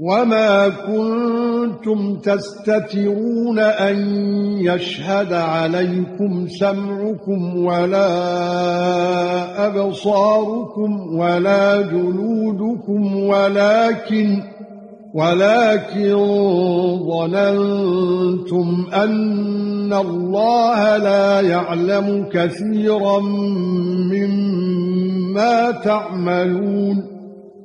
وما كنتم تستترون ان يشهد عليكم سمعكم ولا ابصاركم ولا جلودكم ولكن ولكن ظننتم ان الله لا يعلم كثيرا مما تعملون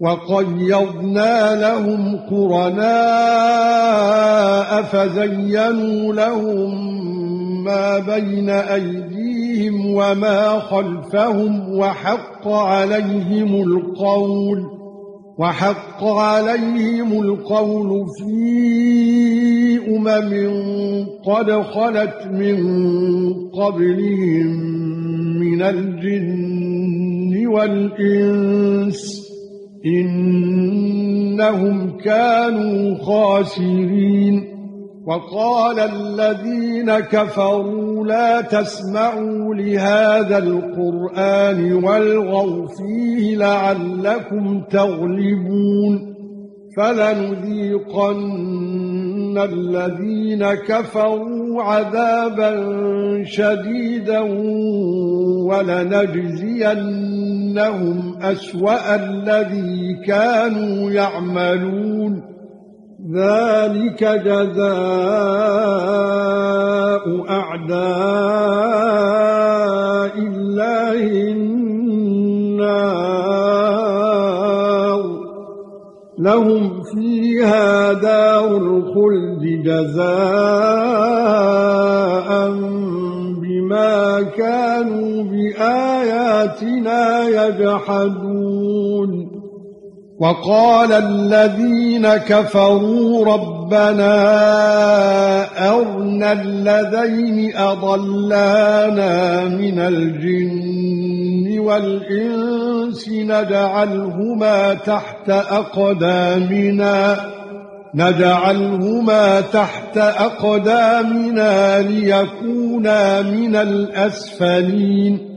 وَقَيَّضْنَا لَهُمْ قُرَنَاءَ فَزَيَّنُوا لَهُم مَّا بَيْنَ أَيْدِيهِمْ وَمَا خَلْفَهُمْ وَحَقَّ عَلَيْهِمُ الْقَوْلُ وحق عليهم القول في أمم قد خلت من قبلهم من الجن والإنس. إنهم كانوا خاسرين. وقال الذين كفروا لا تسمعوا لهذا القرآن والغوا فيه لعلكم تغلبون. فلنذيقن الذين كفروا عذابا شديدا ولنجزينهم أسوأ الذي كانوا يعملون. ذلك جزاء أعداء الله النار. لهم فيها دار الخلد جزاء بما كانوا باياتنا يجحدون. وقال الذين كفروا ربنا أرنا الذين أضلانا من الجن والإنس نجعلهما تحت أقدامنا نجعلهما تحت أقدامنا ليكونا من الأسفلين.